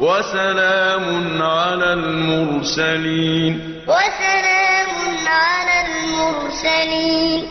وسلام على المرسلين. وسلام على المرسلين.